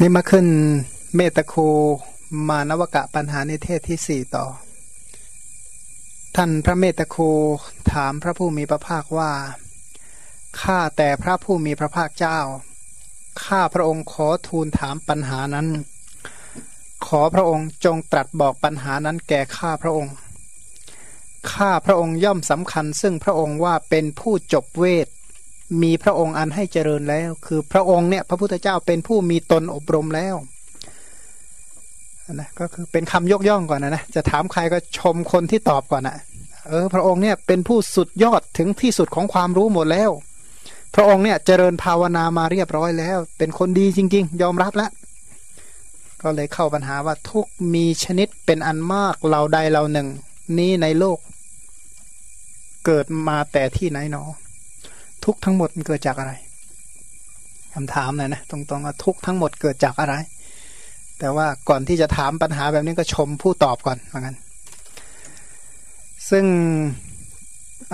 นี่มาขึ้นเมตโคมานวกะปัญหาในเทศที่สี่ต่อ ท่านพระเมตโคถามพระผู้มีพระภาคว่า ข้าแต่พระผู้มีพระภาคเจ้า ข้าพระองค์ขอทูลถามปัญหานั้น ขอพระองค์จงตรัสบอกปัญหานั้นแก่ข้าพระองค์ ข้าพระองค์ย่อมสำคัญซึ่งพระองค์ว่าเป็นผู้จบเวท มีพระองค์อันให้เจริญแล้ว คือพระองค์เนี่ยพระพุทธเจ้าเป็นผู้มีตนอบรมแล้วนะก็คือเป็นคำยกย่องก่อนนะนะจะถามใครก็ชมคนที่ตอบก่อนนะเออพระองค์เนี่ยเป็นผู้สุดยอดถึงที่สุดของความรู้หมดแล้ว พระองค์เนี่ยเจริญภาวนามาเรียบร้อยแล้ว เป็นคนดีจริง ๆ ยอมรับแล้วก็เลยเข้าปัญหาว่าทุกมีชนิดเป็นอันมากเหล่าใดเหล่าหนึ่ง นี้ในโลก เกิดมาแต่ที่ไหนหนอ ทุกทั้งหมดมันเกิดจากอะไรคำถามเลยนะตรงๆว่าทุกทั้งหมดเกิดจากอะไร แต่ว่าก่อนที่จะถามปัญหาแบบนี้ก็ชมผู้ตอบก่อนเหมือนกันซึ่ง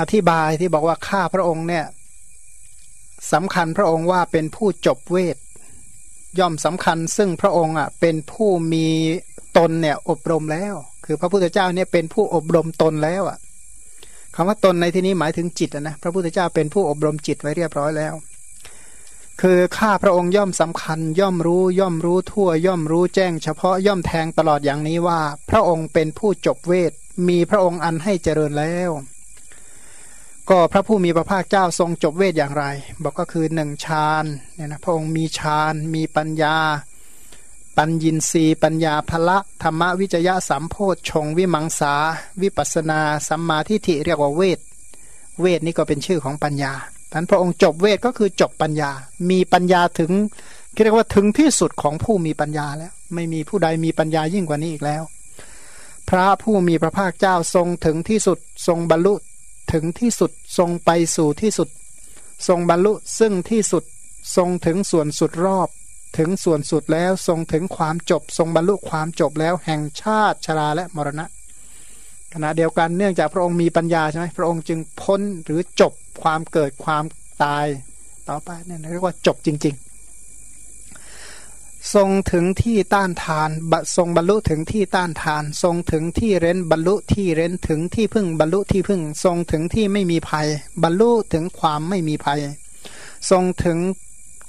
อธิบายที่บอกว่าข้าพระองค์เนี่ยสำคัญพระองค์ว่าเป็นผู้จบเวท ย่อมสำคัญ ซึ่งพระองค์อะเป็นผู้มีตนเนี่ยอบรมแล้ว คือพระพุทธเจ้าเนี่ยเป็นผู้อบรมตนแล้วอะ คำว่าตนในที่นี้หมายถึงจิตนะพระพุทธเจ้าเป็นผู้อบรมจิตไว้เรียบร้อยแล้ว คือข้าพระองค์ย่อมสำคัญ ย่อมรู้ย่อมรู้ทั่ว ย่อมรู้แจ้ง เฉพาะย่อมแทงตลอดอย่างนี้ว่า พระองค์เป็นผู้จบเวท มีพระองค์อันให้เจริญแล้ว ก็พระผู้มีพระภาคเจ้าทรงจบเวทอย่างไร บอกก็คือหนึ่งฌานเนี่ยนะพระองค์มีฌานมีปัญญา ปัญญินรีปัญญาภละธรรมวิจยะสัมโพธชงวิมังสา วิปัสนาสัมมาทิฏฐิเรียกว่าเวท เวทนี่ก็เป็นชื่อของปัญญาท่านพระองค์จบเวทก็คือจบปัญญา มีปัญญาถึงเรียกว่าถึงที่สุดของผู้มีปัญญาแล้ว ไม่มีผู้ใดมีปัญญายิ่งกว่านี้อีกแล้ว พระผู้มีพระภาคเจ้าทรงถึงที่สุดทรงบรรลุถึงที่สุดทรงไปสู่ที่สุด ทรงบรรลุซึ่งที่สุดทรงถึงส่วนสุดรอบ ถึงส่วนสุดแล้วทรงถึงความจบ ทรงบรรลุความจบแล้วแห่งชาติชราและมรณะ ขณะเดียวกันเนื่องจากพระองค์มีปัญญาใช่ไหมพระองค์จึงพ้นหรือจบความเกิดความตายต่อไปเนี่ยเรียกว่าจบจริง ๆ ทรงถึงที่ต้านทานทรงบรรลุถึงที่ต้านทาน ทรงถึงที่เร้นบรรลุที่เร้นถึงที่พึ่งบรรลุที่พึ่ง ทรงถึงที่ไม่มีภัย บรรลุถึงความไม่มีภัย ทรงถึง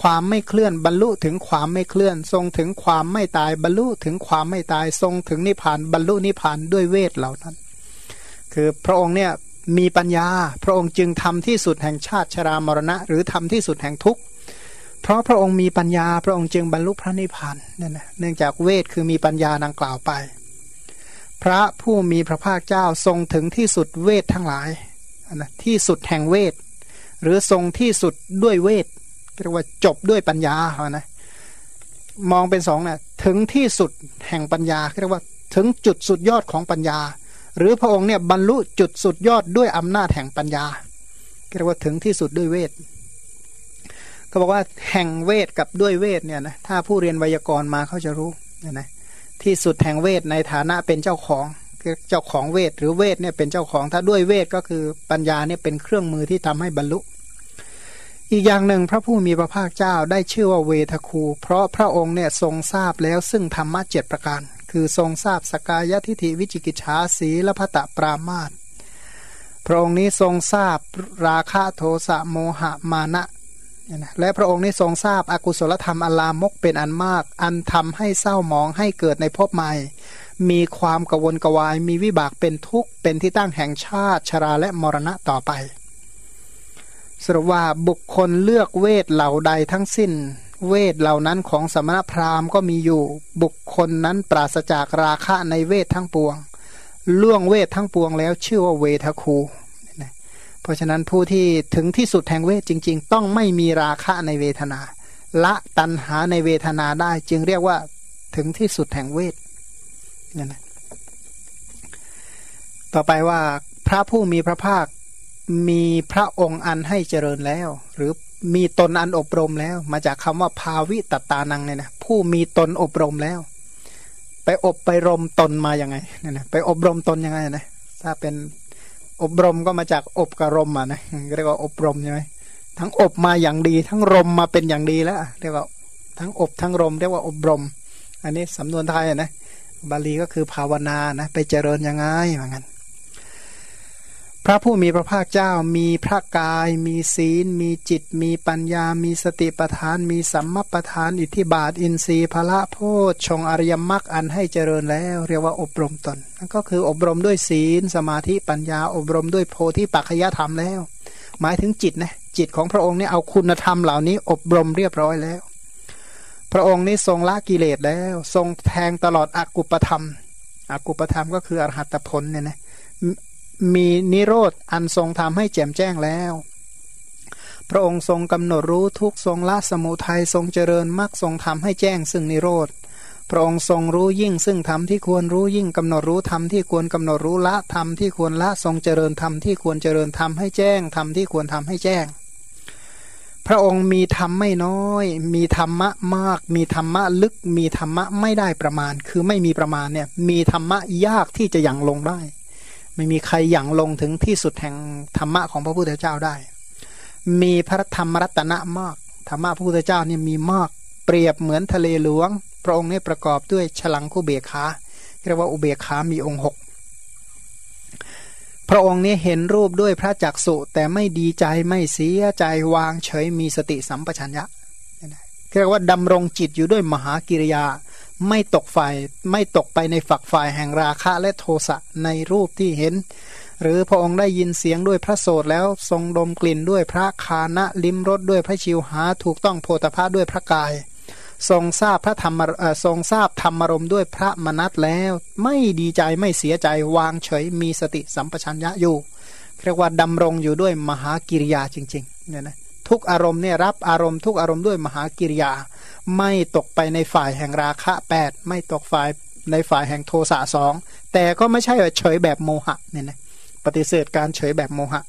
ความไม่เคลื่อนบรรลุถึงความไม่เคลื่อน ทรงถึงความไม่ตายบรรลุถึงความไม่ตายทรงถึงนิพพานบรรลุนิพพานด้วยเวทเหล่านั้น คือพระองค์เนี่ยมีปัญญา พระองค์จึงทำที่สุดแห่งชาติชรามรณะ หรือทำที่สุดแห่งทุกข์เพราะพระองค์มีปัญญา พระองค์จึงบรรลุพระนิพพานนั่นนะเนื่องจากเวทคือมีปัญญาดังกล่าวไป พระผู้มีพระภาคเจ้าทรงถึงที่สุดเวททั้งหลายนะที่สุดแห่งเวท หรือทรงที่สุดด้วยเวท เรียกว่าจบด้วยปัญญาเขานะมองเป็นสองนะ่ะถึงที่สุดแห่งปัญญาเรียกว่าถึงจุดสุดยอดของปัญญา หรือพระองค์เนี่ยบรรลุจุดสุดยอดด้วยอำนาจแห่งปัญญาเรียกว่าถึงที่สุดด้วยเวทก็บอกว่าแห่งเวทกับด้วยเวทเนี่ยนะถ้าผู้เรียนไวยากรณ์มาเขาจะรู้นะนะที่สุดแห่งเวทในฐานะเป็นเจ้าของเจ้าของเวทหรือเวทเนี่ยเป็นเจ้าของถ้าด้วยเวทก็คือปัญญาเนี่ยเป็นเครื่องมือที่ทำให้บรรลุ อีกอย่างหนึ่งพระผู้มีพระภาคเจ้าได้ชื่อว่าเวทคู เพราะพระองค์เนี่ยทรงทราบแล้วซึ่งธรรมะเจ็ดประการ คือทรงทราบสกายทิฐิวิจิกิจฉาสีและพตะปรามาตพระองค์นี้ทรงทราบราคะโทสะโมหะมานะและพระองค์นี้ทรงทราบอกุศลธรรมอลามกเป็นอันมาก อันทำให้เศร้าหมองให้เกิดในภพใหม่ มีความกวนกวาย มีวิบากเป็นทุกข์เป็นที่ตั้งแห่งชาติชราและมรณะต่อไป สรุปว่าบุคคลเลือกเวทเหล่าใดทั้งสิ้น เวทเหล่านั้นของสมณพราหมณ์ก็มีอยู่ บุคคลนั้นปราศจากราคะในเวททั้งปวง ล่วงเวททั้งปวงแล้วชื่อว่าเวทคูเพราะฉะนั้นผู้ที่ถึงที่สุดแห่งเวทจริง ๆ ต้องไม่มีราคะในเวทนา ละตัณหาในเวทนาได้จึงเรียกว่าถึงที่สุดแห่งเวทนี่นะต่อไปว่าพระผู้มีพระภาค มีพระองค์อันให้เจริญแล้ว หรือมีตนอันอบรมแล้ว มาจากคำว่าภาวิตตานังเนี่ยนะผู้มีตนอบรมแล้ว ไปอบไปรมตนมาอย่างไงเนี่ยนะไปอบรมตนยังไงนะถ้าเป็นอบรมก็มาจากอบกับรมอะนะเรียกว่าอบรมใช่ไหมทั้งอบมาอย่างดี ทั้งรมมาเป็นอย่างดีแล้วเรียกว่าทั้งอบทั้งรมเรียกว่าอบรม อันนี้สำนวนไทยนะบาลีก็คือภาวนานะไปเจริญยังไงเหมือนกัน พระผู้มีพระภาคเจ้ามีพระกาย มีศีล มีจิต มีปัญญา มีสติปัฏฐาน มีสัมมาปัฏฐาน อิทธิบาท อินทรีย์พละโพชฌงอริยมรรคอันให้เจริญแล้ว เรียกว่าอบรมตนนั่นก็คืออบรมด้วยศีล สมาธิปัญญา อบรมด้วยโพธิปัจจะธรรมแล้ว หมายถึงจิตนะจิตของพระองค์นี่เอาคุณธรรมเหล่านี้อบรมเรียบร้อยแล้ว พระองค์นี้ทรงละกิเลสแล้ว ทรงแทงตลอดอกุปธรรม อกุปธรรมก็คืออรหัตผลเนี่ยนะ มีนิโรธอันทรงทำให้แจ่มแจ้งแล้ว พระองค์ทรงกำหนดรู้ทุกทรงละสมุทัยทรงเจริญมรรคทรงทำให้แจ้งซึ่งนิโรธพระองค์ทรงรู้ยิ่งซึ่งธรรมที่ควรรู้ยิ่งกำหนดรู้ธรรมที่ควรกำหนดรู้ละธรรมที่ควรละทรงเจริญธรรมที่ควรเจริญธรรมให้แจ้งธรรมที่ควรทำให้แจ้ง พระองค์มีธรรมไม่น้อย มีธรรมะมาก มีธรรมะลึก มีธรรมะไม่ได้ประมาณ คือไม่มีประมาณเนี่ยมีธรรมะยากที่จะยังลงได้ ไม่มีใครหยั่งลงถึงที่สุดแห่งธรรมะของพระพุทธเจ้าได้ มีพระธรรมรัตนะมากธรรมะพระพุทธเจ้านี่มีมาก เปรียบเหมือนทะเลหลวง พระองค์นี่ประกอบด้วยฉลังคู่เบขาเรียกว่าอุเบกขามีองค์หกพระองค์นี้เห็นรูปด้วยพระจักสุแต่ไม่ดีใจไม่เสียใจวางเฉยมีสติสัมปชัญญะเรียกว่าดำรงจิตอยู่ด้วยมหากิริยา ไม่ตกฝ่ายไม่ตกไปในฝักฝ่ายแห่งราคะและโทสะในรูปที่เห็น หรือพระองค์ได้ยินเสียงด้วยพระโสดแล้วทรงดมกลิ่นด้วยพระคานะลิ้มรสด้วยพระชิวหา ถูกต้องโพธภาด้วยพระกาย ทรงทราบพระธรรมทรงทราบธรรมรมด้วยพระมนัตแล้ว ไม่ดีใจไม่เสียใจวางเฉยมีสติสัมปชัญญะอยู่เรียกว่าดำรงอยู่ด้วยมหากิริยาจริงๆเนี่ยนะ ทุกอารมณ์เนี่ยรับอารมณ์ทุกอารมณ์ด้วยมหากิริยา ไม่ตกไปในฝ่ายแห่งราคะแปดไม่ตกฝ่ายในฝ่ายแห่งโทสะสองแต่ก็ไม่ใช่เฉยแบบโมหะเนี่ยนะปฏิเสธการเฉยแบบโมหะ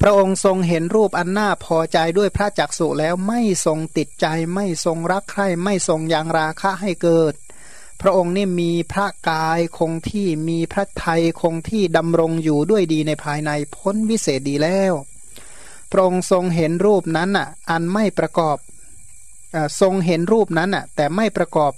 พระองค์ทรงเห็นรูปอันน่าพอใจด้วยพระจักสุแล้วไม่ทรงติดใจ ไม่ทรงรักใคร่ไม่ทรงยังราคะให้เกิด พระองค์นี่มีพระกายคงที่มีพระไทยคงที่ดำรงอยู่ด้วยดีในภายในพ้นวิเศษดีแล้ว พระองค์ทรงเห็นรูปนั้นอะอันไม่ประกอบทรงเห็นรูปนั้นอะแต่ไม่ประกอบ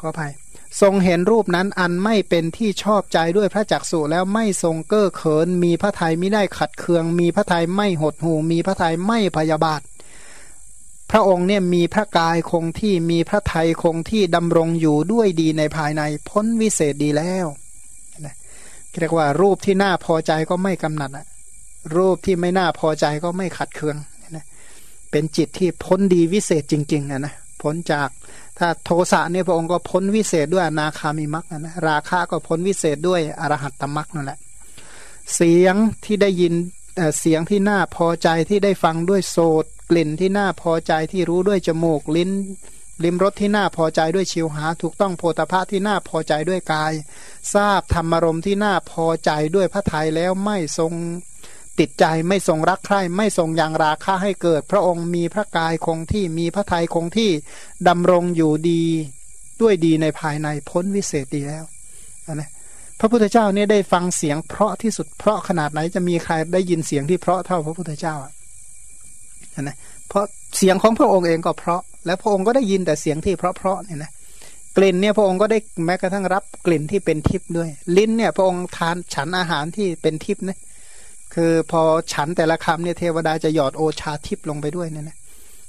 ก็ภัยทรงเห็นรูปนั้นอันไม่เป็นที่ชอบใจด้วยพระจักสุแล้วไม่ทรงเก้อเขิน มีพระทัยไม่ได้ขัดเคือง มีพระทัยไม่หดหูมีพระทัยไม่พยาบาท พระองค์เนี่ยมีพระกายคงที่มีพระทัยคงที่ดำรงอยู่ด้วยดีในภายในพ้นวิเศษดีแล้วเรียกว่ารูปที่น่าพอใจก็ไม่กำหนัดอะ รูปที่ไม่น่าพอใจก็ไม่ขัดเคืองเป็นจิตที่พ้นดีวิเศษจริงๆนะนะพ้นจากถ้าโทสะเนี่ยพระองค์ก็พ้นวิเศษด้วยนาคามิมักนะราคะก็พ้นวิเศษด้วยอรหัตตมักนั่นแหละเสียงที่ได้ยินเสียงที่น่าพอใจที่ได้ฟังด้วยโสตกลิ่นที่น่าพอใจที่รู้ด้วยจมูกลิ้นลิมรสที่น่าพอใจด้วยชิวหา ถูกต้องโพธภะที่น่าพอใจด้วยกาย ทราบธรรมารมที่น่าพอใจด้วยพระทัยแล้วไม่ทรง ติดใจไม่ทรงรักใคร่ไม่ทรงยังราคะให้เกิด พระองค์มีพระกายคงที่มีพระทัยคงที่ดำรงอยู่ดีด้วยดีในภายในพ้นวิเศษดีแล้วนะพระพุทธเจ้าเนี่ยได้ฟังเสียงเพราะที่สุดเพราะขนาดไหนจะมีใครได้ยินเสียงที่เพราะเท่าพระพุทธเจ้าอะนะเพราะเสียงของพระองค์เองก็เพราะ แล้วพระองค์ก็ได้ยินแต่เสียงที่เพราะเพราะเนี่ยนะกลิ่นเนี่ยพระองค์ก็ได้แม้กระทั่งรับกลิ่นที่เป็นทิพย์ด้วย ลิ้นเนี่ยพระองค์ทานฉันอาหารที่เป็นทิพย์นะ คือพอฉันแต่ละคำเนี่ยเทวดาจะหยอดโอชาทิพลงไปด้วยเนี่ยนะ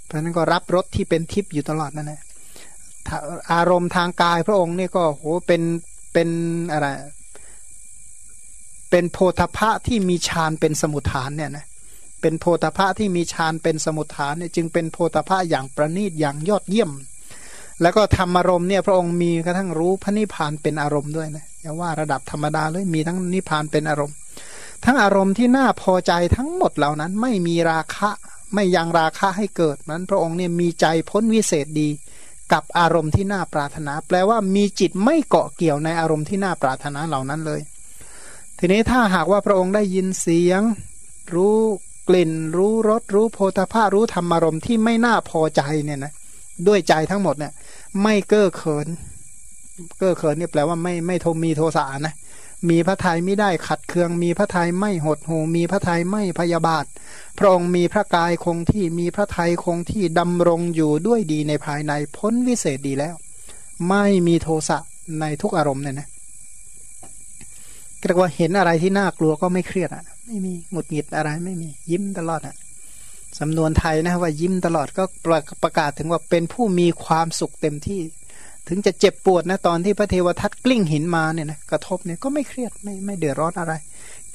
เพราะนั้นก็รับรสที่เป็นทิพอยู่ตลอดนั่นแหละอารมณ์ทางกายพระองค์นี่ก็โหเป็นเป็นอะไรเป็นโพธพะที่มีฌานเป็นสมุทฐานเนี่ยนะเป็นโพธพะที่มีฌานเป็นสมุทฐานเนี่ยจึงเป็นโพธพะอย่างประณีตอย่างยอดเยี่ยม แล้วก็ธรรมารมณ์เนี่ยพระองค์มีกระทั่งรู้พระนิพพานเป็นอารมณ์ด้วยนะอย่าว่าระดับธรรมดาเลยมีทั้งนิพพานเป็นอารมณ์ ทั้งอารมณ์ที่น่าพอใจทั้งหมดเหล่านั้นไม่มีราคะ ไม่ยังราคะให้เกิดนั้นพระองค์เนี่ยมีใจพ้นวิเศษดี กับอารมณ์ที่น่าปรารถนา แปลว่ามีจิตไม่เกาะเกี่ยวในอารมณ์ที่น่าปรารถนาเหล่านั้นเลย ทีนี้ถ้าหากว่าพระองค์ได้ยินเสียง รู้กลิ่น รู้รสรู้โพธภารู้ธรรมอารมณ์ที่ไม่น่าพอใจเนี่ยนะด้วยใจทั้งหมดเนี่ย ไม่เก้อเขิน เก้อเขินนี่แปลว่าไม่ไม่โทมีโทสะนะ มีพระทัยไม่ได้ขัดเคือง มีพระทัยไม่หดหูมีพระทัยไม่พยาบาท พระองค์มีพระกายคงที่มีพระทัยคงที่ดำรงอยู่ด้วยดีในภายในพ้นวิเศษดีแล้ว ไม่มีโทสะในทุกอารมณ์เนี่ยนะเรียกว่าเห็นอะไรที่น่ากลัวก็ไม่เครียดอะ ไม่มีหงุดหงิดอะไรไม่มียิ้มตลอดอะสำนวนไทยนะว่ายิ้มตลอดก็ประประกาศถึงว่าเป็นผู้มีความสุขเต็มที่ ถึงจะเจ็บปวดนะตอนที่พระเทวทัตกลิ้งหินมาเนี่ยนะกระทบเนี่ยก็ไม่เครียดไม่ไม่เดือดร้อนอะไร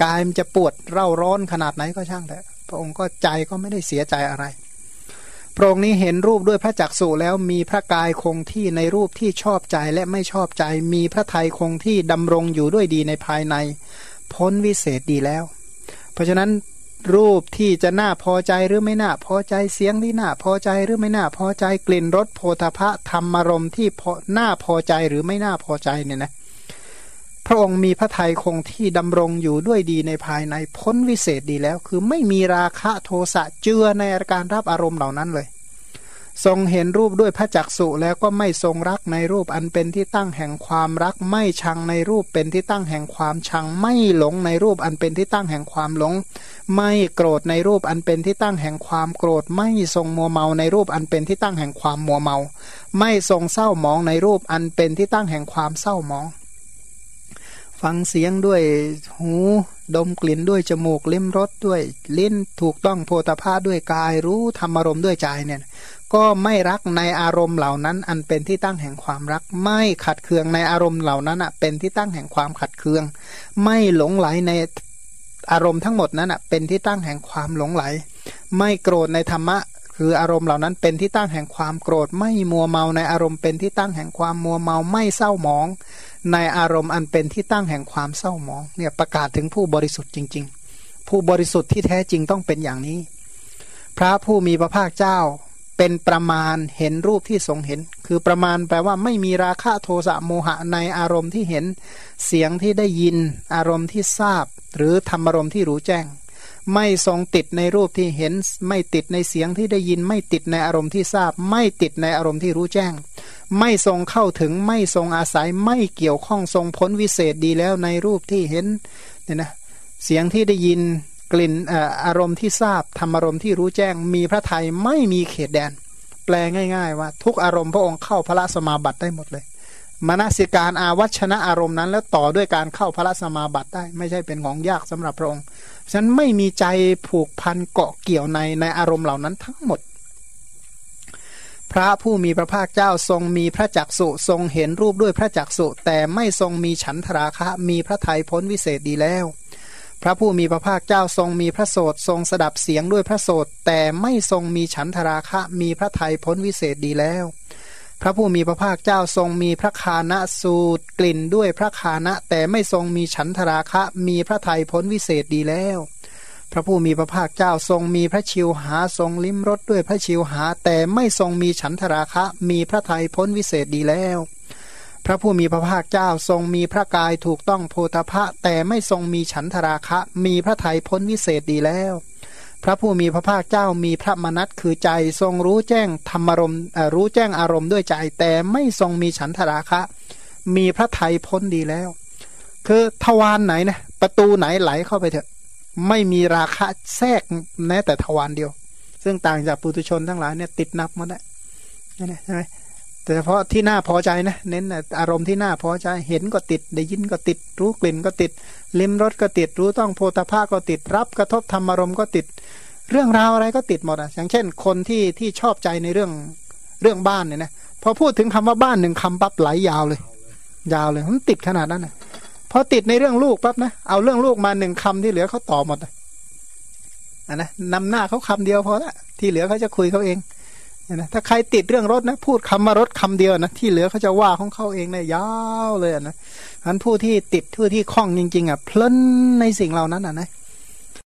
กายมันจะปวดเร่าร้อนขนาดไหนก็ช่างแต่พระองค์ก็ใจก็ไม่ได้เสียใจอะไรพระองค์นี้เห็นรูปด้วยพระจักษุแล้วมีพระกายคงที่ในรูปที่ชอบใจและไม่ชอบใจ มีพระทัยคงที่ดำรงอยู่ด้วยดีในภายใน พ้นวิเศษดีแล้ว เพราะฉะนั้น รูปที่จะน่าพอใจหรือไม่น่าพอใจเสียงที่น่าพอใจหรือไม่น่าพอใจกลิ่นรสโพธพะธรรมารมที่พอน่าพอใจหรือไม่น่าพอใจเนี่ยนะพระองค์มีพระทัยคงที่ดำรงอยู่ด้วยดีในภายในพ้นวิเศษดีแล้ว คือไม่มีราคะโทสะเจือในอาการรับอารมณ์เหล่านั้นเลย ทรงเห็นรูปด้วยพระจักสุแล้วก็ไม่ทรงรักในรูปอันเป็นที่ตั้งแห่งความรัก ไม่ชังในรูปเป็นที่ตั้งแห่งความชัง ไม่หลงในรูปอันเป็นที่ตั้งแห่งความหลง ไม่โกรธในรูปอันเป็นที่ตั้งแห่งความโกรธ ไม่ทรงมัวเมาในรูปอันเป็นที่ตั้งแห่งความมัวเมา ไม่ทรงเศร้าหมองในรูปอันเป็นที่ตั้งแห่งความเศร้าหมอง ฟังเสียงด้วยหูดมกลิ่นด้วยจมูกลิ้มรสด้วยลิ้นถูกต้องโพธาภาด้วยกายรู้ธรรมอารมณ์ด้วยใจเนี่ยก็ไม่รักในอารมณ์เหล่านั้น อันเป็นที่ตั้งแห่งความรัก ไม่ขัดเคืองในอารมณ์เหล่านั้นอะเป็นที่ตั้งแห่งความขัดเคือง ไม่หลงไหลในอารมณ์ทั้งหมดนั้นอะเป็นที่ตั้งแห่งความหลงไหล ไม่โกรธในธรรมะ คืออารมณ์เหล่านั้นเป็นที่ตั้งแห่งความโกรธไม่มัวเมาในอารมณ์เป็นที่ตั้งแห่งความมัวเมาไม่เศร้าหมอง ในอารมณ์อันเป็นที่ตั้งแห่งความเศร้าหมองเนี่ยประกาศถึงผู้บริสุทธิ์จริง ๆ ผู้บริสุทธิ์ที่แท้จริงต้องเป็นอย่างนี้ พระผู้มีพระภาคเจ้าเป็นประมาณเห็นรูปที่ทรงเห็น คือประมาณแปลว่าไม่มีราคะโทสะโมหะในอารมณ์ที่เห็น เสียงที่ได้ยิน อารมณ์ที่ทราบ หรือธรรมอารมณ์ที่รู้แจ้ง ไม่ทรงติดในรูปที่เห็น ไม่ติดในเสียงที่ได้ยิน ไม่ติดในอารมณ์ที่ทราบ ไม่ติดในอารมณ์ที่รู้แจ้ง ไม่ทรงเข้าถึงไม่ทรงอาศัยไม่เกี่ยวข้องทรงพ้นวิเศษดีแล้วในรูปที่เห็นเนี่ยนะเสียงที่ได้ยินกลิ่นอารมณ์ที่ทราบธรรมอารมณ์ที่รู้แจ้ง มีพระไทยไม่มีเขตแดน แปลง่าย ๆ ว่า ทุกอารมณ์พระองค์เข้าพระสมาบัติได้หมดเลย มนสิการอาวัชนะอารมณ์นั้น แล้วต่อด้วยการเข้าพระสมาบัติได้ ไม่ใช่เป็นของยากสำหรับพระองค์ฉันไม่มีใจผูกพันเกาะเกี่ยวในในอารมณ์เหล่านั้นทั้งหมด พระผู้มีพระภาคเจ้าทรงมีพระจักสุทรงเห็นรูปด้วยพระจักสุแต่ไม่ทรงมีฉันทราคะมีพระทัยพ้นวิเศษดีแล้ว พระผู้มีพระภาคเจ้าทรงมีพระโสดทรงสดับเสียงด้วยพระโสดแต่ไม่ทรงมีฉันทราคะมีพระทัยพ้นวิเศษดีแล้ว พระผู้มีพระภาคเจ้าทรงมีพระคานะสูตรกลิ่นด้วยพระคานะแต่ไม่ทรงมีฉันทราคะมีพระทัยพ้นวิเศษดีแล้ว พระผู้มีพระภาคเจ้าทรงมีพระชิวหาทรงลิ้มรสด้วยพระชิวหา แต่ไม่ทรงมีฉันทราคะมีพระทัยพ้นวิเศษดีแล้ว พระผู้มีพระภาคเจ้าทรงมีพระกายถูกต้องโพธพะแต่ไม่ทรงมีฉันทราคะมีพระทัยพ้นวิเศษดีแล้ว พระผู้มีพระภาคเจ้ามีพระมนัตคือใจทรงรู้แจ้งธรรมารมรู้แจ้งอารมณ์ด้วยใจ แต่ไม่ทรงมีฉันทราคะ มีพระไทยพ้นดีแล้ว คือทวารไหนนะประตูไหนไหลเข้าไปเถอะ ไม่มีราคะแทรกแม้แต่ทวารเดียว ซึ่งต่างจากปุถุชนทั้งหลายเนี่ยติดนับหมดแล้วนี่ใช่ไหม แต่เฉพาะที่น่าพอใจนะเน้นอารมณ์ที่น่าพอใจเห็นก็ติด ได้ยินก็ติด รู้กลิ่นก็ติด ลิ้มรสก็ติด รู้ต้องโพธาภาก็ติด รับกระทบธรรมอารมณ์ก็ติด เรื่องราวอะไรก็ติดหมดอะอย่างเช่น คนที่ที่ชอบใจในเรื่องเรื่องบ้านเนี่ยนะพอพูดถึงคำว่าบ้านหนึ่งคำปั๊บไหลยาวเลย ยาวเลยมันติดขนาดนั้นนะพอติดในเรื่องลูกปั๊บนะเอาเรื่องลูกมาหนึ่งคำที่เหลือเขาตอบหมดอะนะนำหน้าเขาคำเดียวพอละที่เหลือเขาจะคุยเขาเอง นะถ้าใครติดเรื่องรถนะ พูดคำมารถคำเดียวนะที่เหลือเขาจะว่าของเขาเองเลยยาวเลยนะอันผู้ที่ติดผู้ที่คล้องจริง ๆอะเพลินในสิ่งเหล่านั้นอะนะ